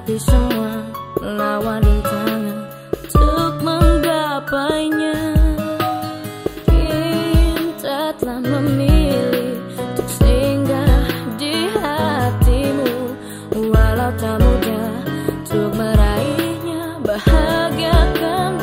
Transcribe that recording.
hati semua lawan rintangan untuk menggapainya. Cinta telah memilih untuk singgah di hatimu walau tak mudah untuk meraihnya. Bahagia bahagiakan